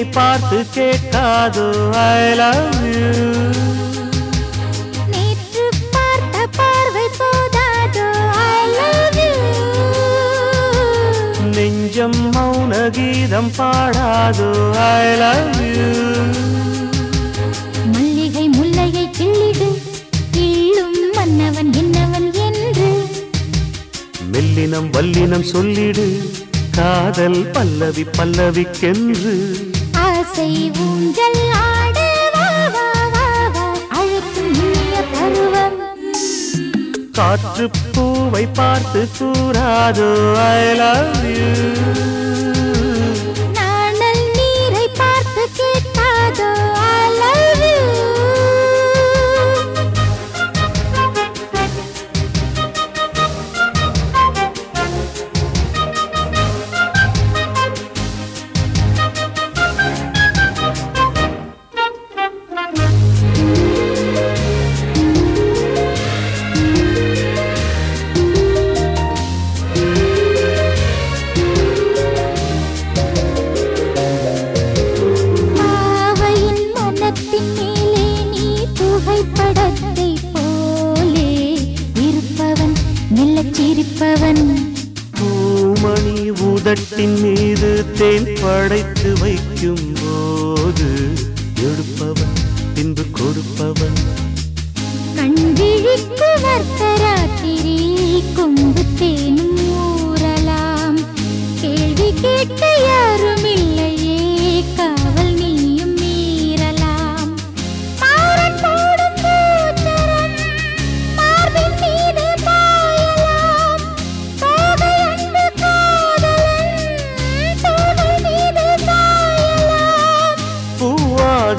நீரை பார்த்து கேட்காதோ I love you நேற்று பார்த்த பார்வை போதாதோ I love you. நெஞ்சம் மௌன கீதம் பாடாதோ ஐ லவ் யூ மல்லிகை முல்லையை கிள்ளிடு கிள்ளும் மன்னவன் என்னவன் என்று. மெல்லினம் வல்லினம் சொல்லிடு காதல் பல்லவி பல்லவிக்கென்று. ஆசை ஊஞ்சல் ஆட காற்று பூவை பார்த்து கூறாதோ ஐ லவ் யூ தட்டின் மீது தேன் படைத்து வைக்கும் போது எடுப்பவன் பின்பு கொடுப்பவன். கண்விழிக்கு வர்த்தராத்திரி கொம்பு தேனும் ஊறலாம். கேள்வி கேட்ட யாரும்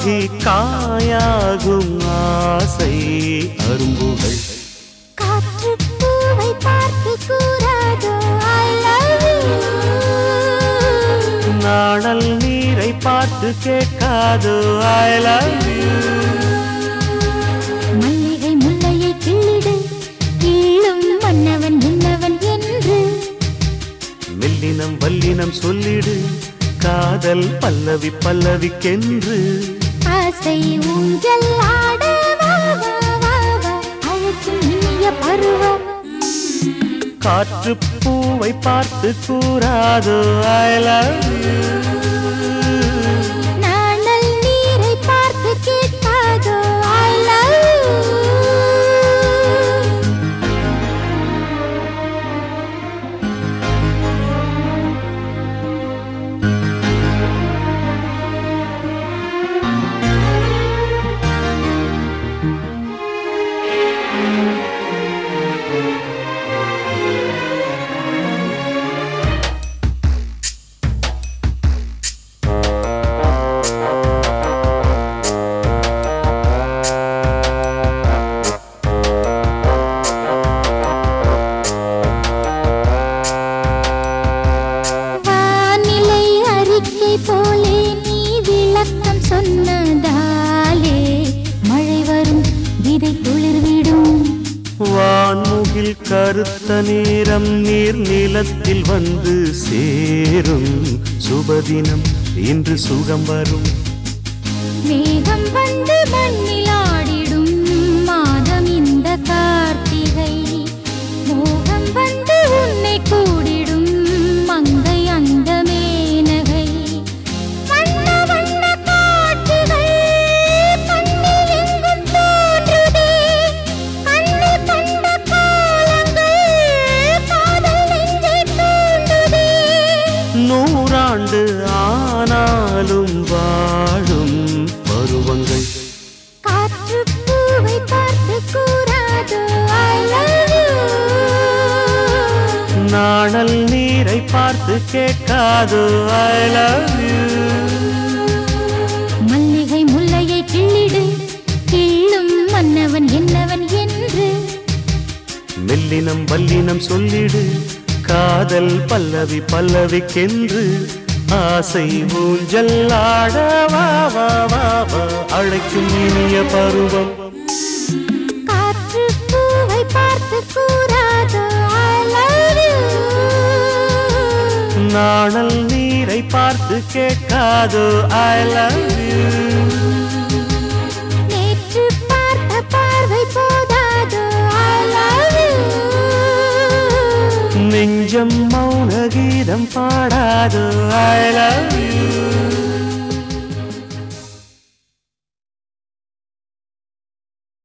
பூவாகி காயாகும் ஆசை. அரும்புகள். காற்று பூவை பார்த்து கூறாதோ I love you நாணல் நீரை பார்த்து கேட்காதோ ஐ லவ் யூ மல்லிகை முல்லையை கிள்ளிடு. கிள்ளும் மன்னவன் என்னவன் என்று. மெல்லினம் வல்லினம் சொல்லிடு. காதல் பல்லவி பல்லவிக்கென்று. காற்று பூவை பார்த்து கூறாதோ ஐ லவ் யூ கருத்த நேரம் நீர் நிலத்தில் வந்து சேரும் சுபதினம். இன்று சுகம் வரும். நூறாண்டு ஆனாலும் வாழும் பருவங்கள். காற்று பூவை பார்த்து கூறாதோ நாணல் நீரை பார்த்து கேட்காதோ ஐ லவ் யூ மல்லிகை முல்லையை கிள்ளிடு. கிள்ளும் மன்னவன் என்னவன் என்று. மெல்லினம் வல்லினம் சொல்லிடு. காதல் பல்லவி பல்லவிக்கென்று. ஆசை ஊஞ்சல் ஆட வா வா வா வா அழைக்கும் இனிய பருவம். காற்று பூவை பார்த்து கூறாதோ நாணல் நீரை பார்த்து கேட்காதோ ஐ லவ் யூ நெஞ்சம் மௌன கீதம் பாடாது. I love you